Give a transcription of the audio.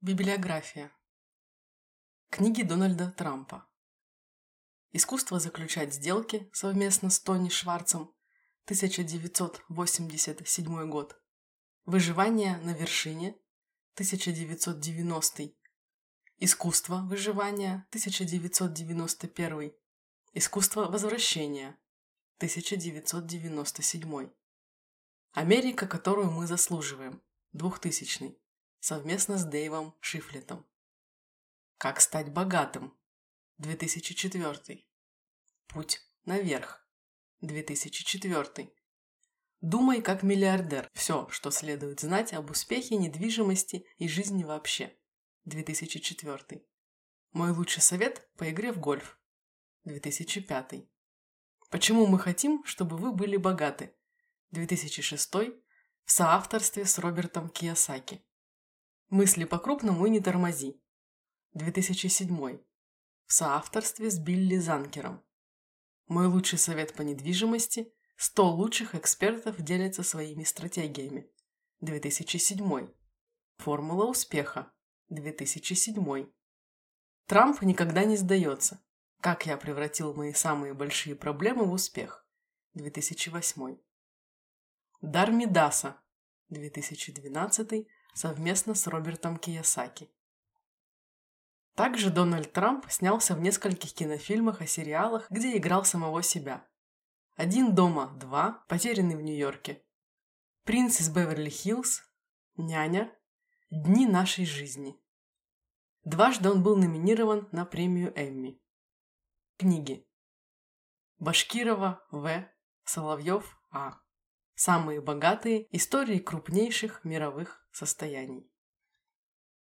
Библиография. Книги Дональда Трампа. Искусство заключать сделки совместно с Тони Шварцем, 1987 год. Выживание на вершине, 1990. Искусство выживания, 1991. Искусство возвращения, 1997. Америка, которую мы заслуживаем, 2000 совместно с Дэйвом Шифлетом. Как стать богатым? 2004. Путь наверх. 2004. Думай как миллиардер. Все, что следует знать об успехе недвижимости и жизни вообще. 2004. Мой лучший совет по игре в гольф. 2005. Почему мы хотим, чтобы вы были богаты? 2006. В соавторстве с Робертом Киясаки. Мысли по-крупному и не тормози. 2007. В соавторстве с Билли Занкером. Мой лучший совет по недвижимости – 100 лучших экспертов делятся своими стратегиями. 2007. Формула успеха. 2007. Трамп никогда не сдается. Как я превратил мои самые большие проблемы в успех. 2008. Дар Мидаса. 2012 совместно с Робертом Киясаки. Также Дональд Трамп снялся в нескольких кинофильмах и сериалах, где играл самого себя. «Один дома, два», «Потерянный в Нью-Йорке», «Принц из Беверли-Хиллз», «Няня», «Дни нашей жизни». Дважды он был номинирован на премию Эмми. Книги. Башкирова В. Соловьев А. Самые богатые истории крупнейших мировых состояний.